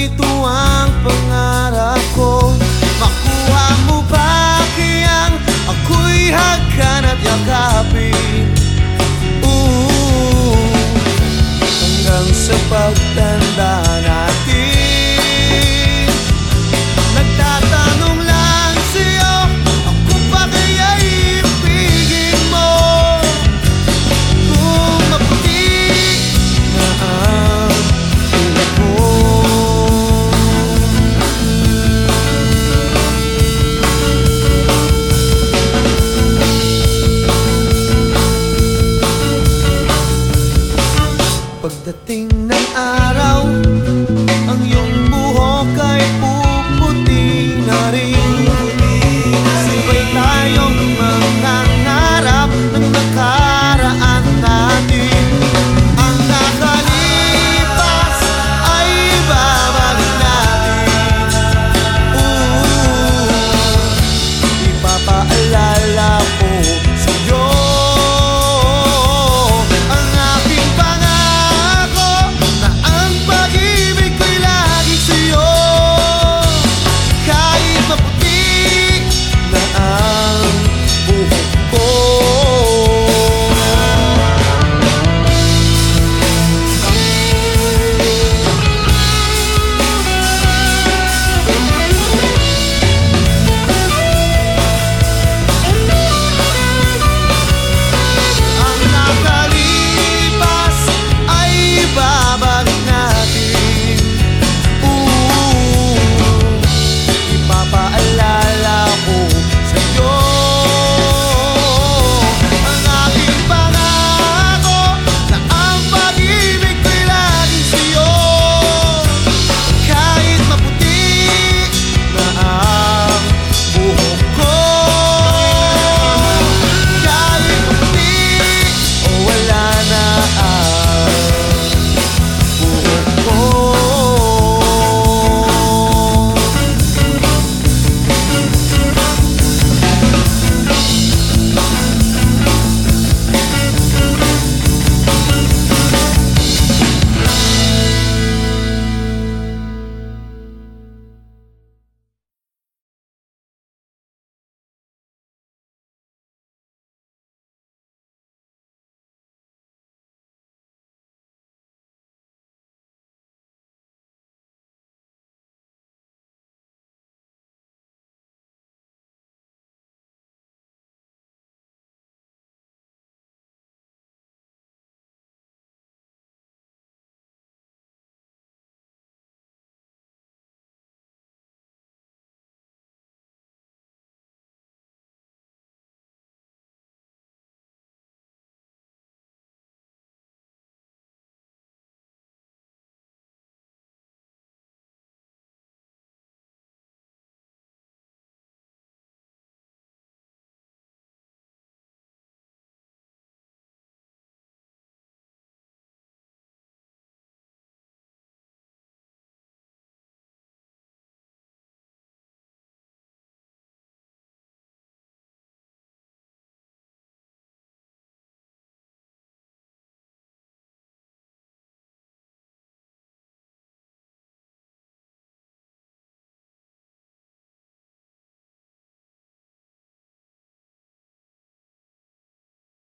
ito ang pangarap ko Makuha mo ba kayang ako'y hagan at yakapin? Ooh, hanggang sa pagtayo thing.